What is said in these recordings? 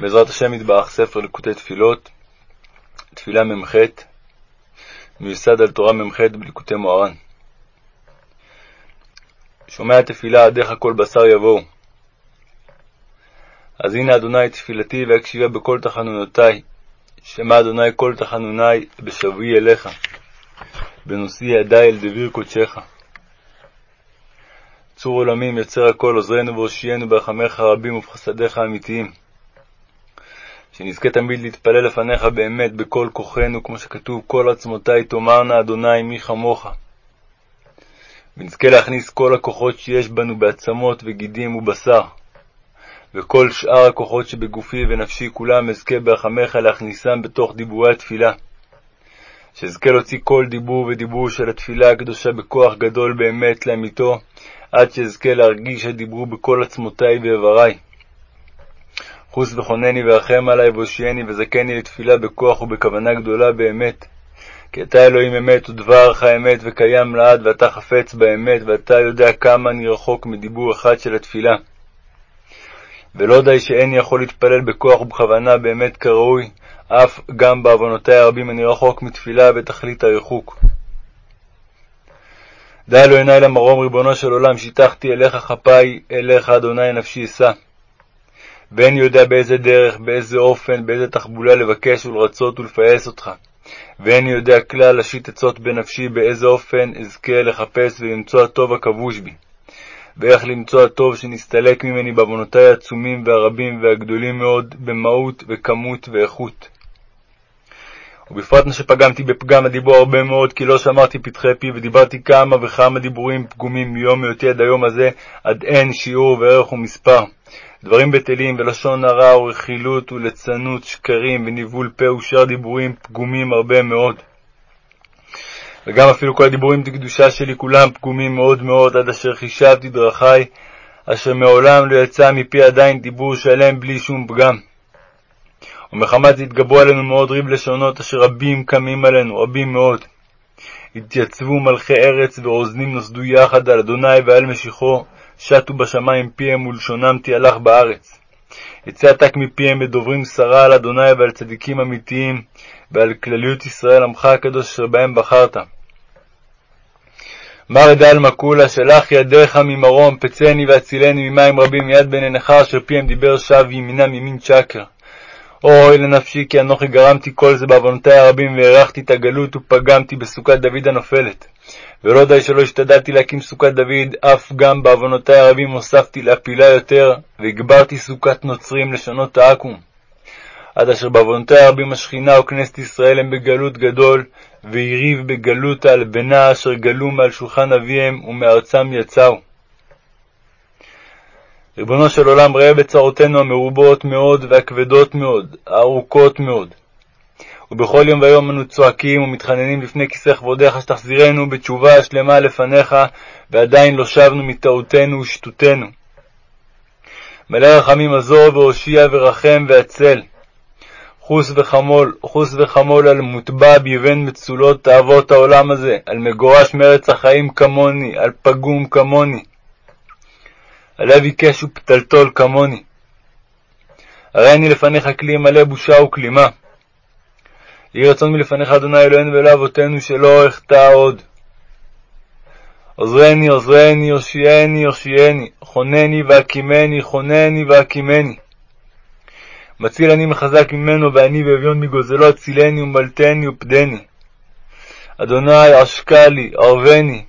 בעזרת השם יתברך, ספר ליקוטי תפילות, תפילה מ"ח, מיוסד על תורה מ"ח בליקוטי מוהר"ן. שומע תפילה עדיך כל בשר יבואו. אז הנה אדוני תפילתי והקשיבה בכל תחנונותי, שמע אדוני כל תחנוני בשבוי אליך, בנושאי ידי אל דביר קודשך. צור עולמים יוצר הכל עוזרנו והושיענו ברחמיך הרבים ובחסדיך האמיתיים. שנזכה תמיד להתפלל לפניך באמת בכל כוחנו, כמו שכתוב, כל עצמותי תאמרנה אדוני מי כמוך. ונזכה להכניס כל הכוחות שיש בנו בעצמות וגידים ובשר, וכל שאר הכוחות שבגופי ונפשי כולם אזכה ברחמך להכניסם בתוך דיבורי התפילה. שאזכה להוציא כל דיבור ודיבור של התפילה הקדושה בכוח גדול באמת לאמיתו, עד שאזכה להרגיש שדיברו בכל עצמותי ואיברי. חוס וחונני ורחם עלי והושיעני וזכני לתפילה בכוח ובכוונה גדולה באמת. כי אתה אלוהים אמת ודברך אמת וקיים לעד ואתה חפץ באמת ואתה יודע כמה אני רחוק מדיבור אחד של התפילה. ולא די שאיני יכול להתפלל בכוח ובכוונה באמת כראוי, אף גם בעוונותי הרבים אני רחוק מתפילה ותכלית הריחוק. די לו עיני למרום ריבונו של עולם, שיטחתי אליך כפי, אליך אדוני נפשי אשא. ואין יודע באיזה דרך, באיזה אופן, באיזה תחבולה לבקש ולרצות ולפעס אותך. ואין יודע כלל להשית עצות בנפשי באיזה אופן אזכה לחפש ולמצוא הטוב הכבוש בי. ואיך למצוא הטוב שנסתלק ממני בעוונותי העצומים והרבים והגדולים מאוד, במהות וכמות ואיכות. ובפרט מה שפגמתי בפגם הדיבור הרבה מאוד, כי לא שמרתי פתחי פי, ודיברתי כמה וכמה דיבורים פגומים מיום היותי עד היום הזה, עד אין שיעור וערך ומספר. דברים בטלים ולשון הרע ורכילות וליצנות, שקרים וניבול פה ושאר דיבורים פגומים הרבה מאוד. וגם אפילו כל הדיבורים לקדושה שלי כולם פגומים מאוד מאוד, עד אשר חישבתי דרכי, אשר מעולם לא יצא מפי עדיין דיבור שלם בלי שום פגם. ומחמת התגברו עלינו מאוד ריב לשונות, אשר רבים קמים עלינו, רבים מאוד. התייצבו מלכי ארץ ואוזנים נוסדו יחד על אדוני ועל משיחו, שטו בשמיים פיהם ולשונם תהלך בארץ. יצא עתק מפיהם בדוברים שרה על אדוני ועל צדיקים אמיתיים, ועל כלליות ישראל עמך הקדוש אשר בהם בחרת. מר דעלמא כולה, שלח ידיך ממרום, פצני והצילני ממים רבים מיד בן עיניך, אשר פיהם דיבר שב ימינם ימין שקר. אוי לנפשי, כי אנוכי גרמתי כל זה בעוונותי הרבים, והארכתי את הגלות ופגמתי בסוכת דוד הנופלת. ולא די שלא השתדלתי להקים סוכת דוד, אף גם בעוונותי הרבים הוספתי להפילה יותר, והגברתי סוכת נוצרים לשנות העכו"ם. עד אשר בעוונותי הרבים השכינה וכנסת ישראל הם בגלות גדול, והריב בגלות הלבנה אשר גלו מעל שולחן אביהם ומארצם יצאו. ריבונו של עולם, ראה בצרותינו המרובות מאוד והכבדות מאוד, הארוכות מאוד. ובכל יום ויום אנו צועקים ומתחננים לפני כיסא כבודך, שתחזירנו בתשובה שלמה לפניך, ועדיין לא שבנו מטעותנו ושטותנו. מלא רחמים עזור והושיע ורחם והצל. חוס וחמול, חוס וחמול על מוטבע ביבן מצולות תאוות העולם הזה, על מגורש מארץ החיים כמוני, על פגום כמוני. הלב עיקש ופתלתול כמוני. הרי אני לפניך כלי מלא בושה וכלימה. יהי רצון מלפניך, אדוני אלוהינו ואלוה אבותינו, שלא אחטא עוד. עוזרני, עוזרני, הושיעני, הושיעני, חונני והקימני, חונני והקימני. מציל אני מחזק ממנו, ואני ואביון מגוזלו, הצילני ומלטני ופדני. אדוני עשקה לי, ערבני.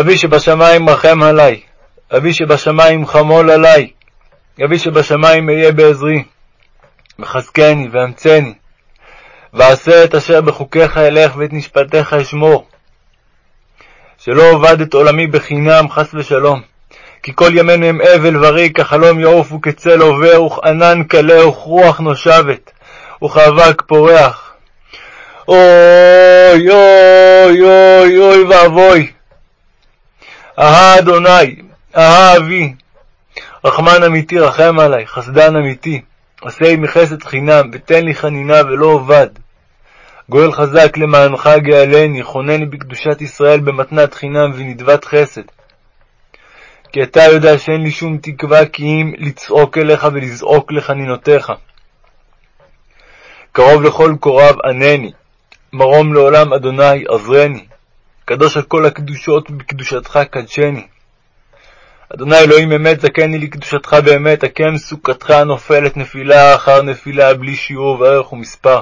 אבי שבשמיים רחם עלי, אבי שבשמיים חמול עלי, אבי שבשמיים אהיה בעזרי. מחזקני ואמצני, ועשה את אשר בחוקיך אלך ואת משפטיך אשמור. שלא אובד את עולמי בחינם, חס ושלום. כי כל ימינו הם אבל וריק, כחלום יעוף וכצל עובר, וכענן קלה וכרוח נושבת, וכאבק פורח. אוי אוי אוי אוי ואבוי. אהה אדוני, אהה אבי, רחמן אמיתי רחם עלי, חסדן אמיתי. עשה עמי חסד חינם, ותן לי חנינה ולא אבד. גואל חזק למענך גאלני, חונני בקדושת ישראל במתנת חינם ונדבת חסד. כי אתה יודע שאין לי שום תקווה כי אם לצעוק אליך ולזעוק לחנינותיך. קרוב לכל קוריו ענני, מרום לעולם אדוני עזרני, קדוש על כל הקדושות ובקדושתך קדשני. אדוני אלוהים אמת זכני לקדושתך באמת, הקם סוכתך הנופלת נפילה אחר נפילה בלי שיעור וערך ומספר,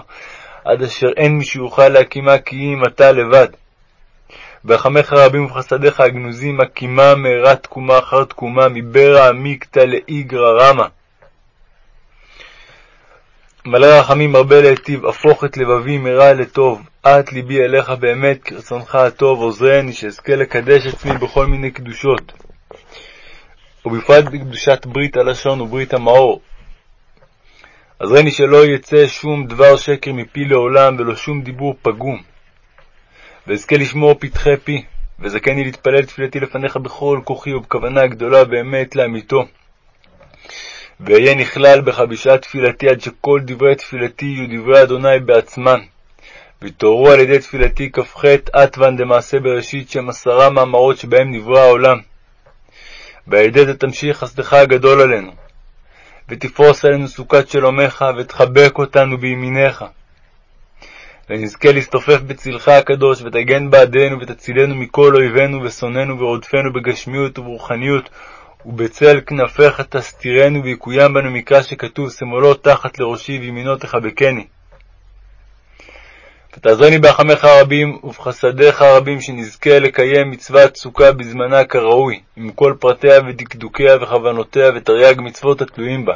עד אשר אין מי שיוכל להקימה כי אם אתה לבד. ברחמך רבים ובחסדיך הגנוזים, הקימה מהרה תקומה אחר תקומה, מברע עמיקתא לאיגרא רמא. מלא רחמים מרבה להיטיב, הפוך את לבבי מרע לטוב. את ליבי אליך באמת, כרצונך הטוב, עוזרני, שאזכה לקדש עצמי בכל מיני קדושות. ובפרט בקדושת ברית הלשון וברית המאור. עזרני שלא יצא שום דבר שקר מפי לעולם, ולא שום דיבור פגום. ואזכה לשמור פתחי פי, וזכני להתפלל תפילתי לפניך בכל כוחי ובכוונה גדולה באמת לאמיתו. ואהיה נכלל בך בשעת תפילתי, עד שכל דברי תפילתי יהיו דברי אדוני בעצמן. ויתעוררו על ידי תפילתי כ"ח אטוון דמעשה בראשית, שהם עשרה מאמרות שבהם נברא העולם. ועל ידי זה תמשיך חסדך הגדול עלינו. ותפרוס עלינו סוכת שלומך, ותחבק אותנו בימינך. ונזכה להסתופף בצלך הקדוש, ותגן בעדנו, ותצילנו מכל אויבינו ושונאינו ורודפנו בגשמיות וברוחניות, ובצל כנפיך תסתירנו, ויקוים בנו מקרא שכתוב, שמאלו תחת לראשי וימינו תחבקני. ותעזרני ברחמך הרבים ובחסדיך הרבים, שנזכה לקיים מצוות סוכה בזמנה כראוי, עם כל פרטיה ודקדוקיה וכוונותיה ותרי"ג מצוות התלויים בה.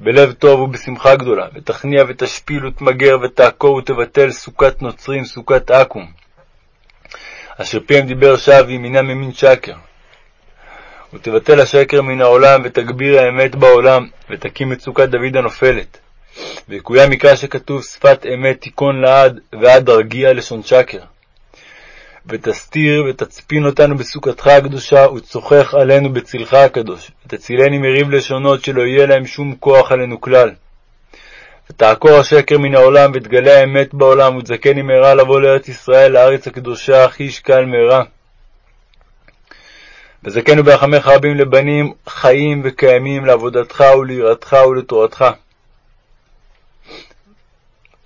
בלב טוב ובשמחה גדולה, ותכניע ותשפיל ותמגר ותעקור ותבטל סוכת נוצרים, סוכת עכו"ם, אשר פיהם דיבר שווא וימינם ממין שקר. ותבטל השקר מן העולם, ותגביר האמת בעולם, ותקים סוכת דוד הנופלת. ויקוים מקרא שכתוב שפת אמת תיכון לעד, ועד ארגיע לשון שקר. ותסתיר ותצפין אותנו בסוכתך הקדושה, ותשוחח עלינו בצלך הקדוש, ותצילני מריב לשונות, שלא יהיה להם שום כוח עלינו כלל. ותעקור השקר מן העולם, ותגלה האמת בעולם, ותזכני מהרה לבוא לארץ ישראל, לארץ הקדושה, הכי ישקל מהרה. וזכנו ברחמך רבים לבנים חיים וקיימים לעבודתך וליראתך ולתורתך.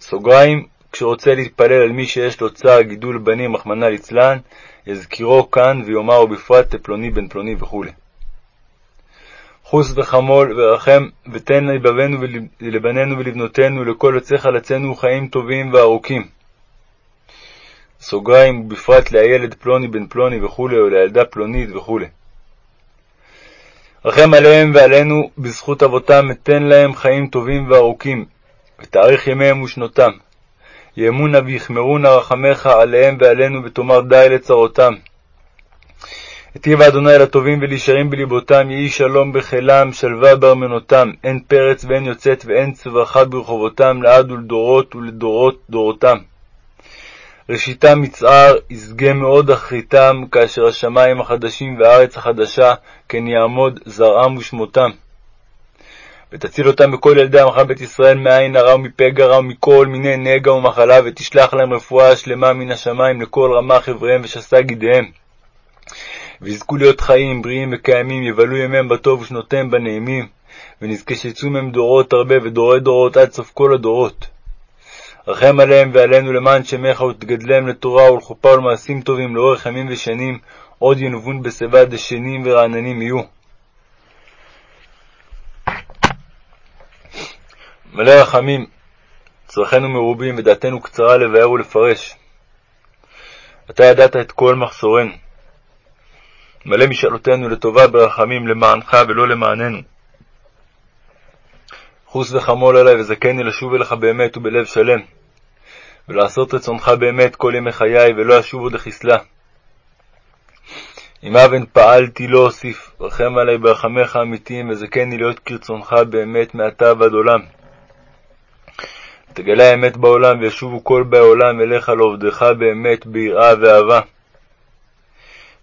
סוגריים, כשרוצה להתפלל על מי שיש לו צער גידול בנים, רחמנא ליצלן, יזכירו כאן ויאמר ובפרט לפלוני בן פלוני וכו'. חוס וחמול ורחם, ותן ולבנינו ולבנותינו, לכל יוצא חלצינו חיים טובים וארוכים. סוגריים, ובפרט לילד פלוני בן פלוני וכו', או לילדה פלונית וכו'. רחם עליהם ועלינו בזכות אבותם, ותן להם חיים טובים וארוכים, ותאריך ימיהם ושנותם. יאמונה ויחמרונה רחמך עליהם ועלינו, ותאמר די לצרותם. היטיב אדוני לטובים ולישרים בלבותם, יהי שלום בחילם, שלווה בארמנותם, אין פרץ ואין יוצאת ואין צווחה ברחובותם, לעד ולדורות ולדורות דורותם. ראשיתם מצער, ישגה מאוד אחריתם, כאשר השמיים החדשים והארץ החדשה, כן יעמוד זרעם ושמותם. ותציל אותם בכל ילדי עמך בית ישראל מעין הרע ומפגע רע ומכל מיני נגע ומחלה, ותשלח להם רפואה שלמה מן השמיים לכל רמ"ח איבריהם ושס"ה גידיהם. ויזכו להיות חיים, בריאים וקיימים, יבלו ימיהם בטוב ושנותיהם בנעימים, ונזכה שיצאו מהם דורות הרבה ודורי דורות עד סוף כל הדורות. רחם עליהם ועלינו למען שמך ותגדלם לתורה ולחופה ולמעשים טובים לאורך ימים ושנים, עוד ינובון בשיבה דשנים ורעננים יהיו. מלא רחמים, צרכינו מרובים ודעתנו קצרה לבאר ולפרש. אתה ידעת את כל מחסורנו. מלא משאלותינו לטובה ברחמים למענך ולא למעננו. חוס וחמול עלי וזכני לשוב אליך באמת ובלב שלם, ולעשות רצונך באמת כל ימי חיי, ולא אשוב עוד לחסלה. אם אבן פעלתי לא אוסיף, רחם עלי ברחמיך האמיתיים, וזכני להיות כרצונך באמת מעתה ועד עולם. תגלה האמת בעולם, וישובו כל באי עולם אליך לעובדך באמת ביראה ואהבה.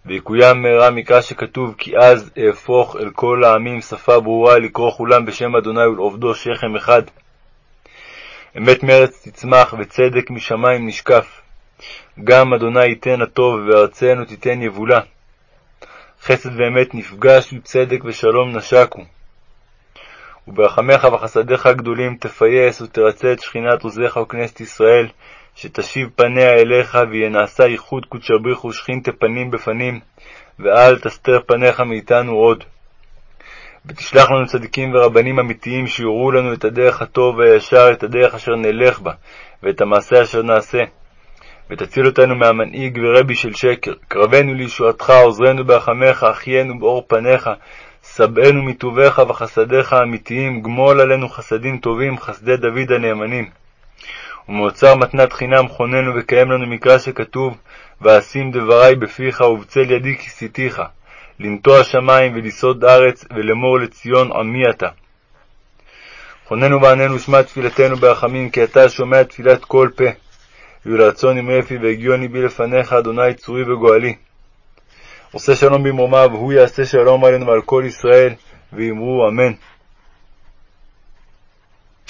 ויקוים מהרה מקרא שכתוב כי אז אהפוך אל כל העמים שפה ברורה לקרוא כולם בשם אדוני ולעובדו שכם אחד. אמת מארץ תצמח וצדק משמיים נשקף. גם אדוני ייתן הטוב וארצנו תיתן יבולה. חסד ואמת נפגשו, צדק ושלום נשקו. וברחמך וחסדיך הגדולים תפייס ותרצה את שכינת עוזיך וכנסת ישראל, שתשיב פניה אליך, ויהיה נעשה ייחוד קודשא בריך ושכינתה פנים בפנים, ואל תסתר פניך מאיתנו עוד. ותשלח לנו צדיקים ורבנים אמיתיים שיורו לנו את הדרך הטוב והישר, את הדרך אשר נלך בה, ואת המעשה אשר נעשה. ותציל אותנו מהמנהיג ורבי של שקר. קרבנו לישועתך, עוזרנו ברחמך, אחיינו באור פניך, שבענו מטובך וחסדיך האמיתיים, גמול עלינו חסדים טובים, חסדי דוד הנאמנים. ומאוצר מתנת חינם חוננו וקיים לנו מקרא שכתוב, ואשים דברי בפיך ובצל ידי כיסיתיך, לנטוע שמים ולסעוד ארץ, ולאמור לציון עמי אתה. חוננו ועננו שמע תפילתנו ברחמים, כי אתה שומע תפילת כל פה. ויהיו לרצון עם רפי והגיוני בי לפניך, אדוני צורי וגואלי. עושה שלום במרומיו, הוא יעשה שלום עלינו ועל כל ישראל, ואמרו אמן.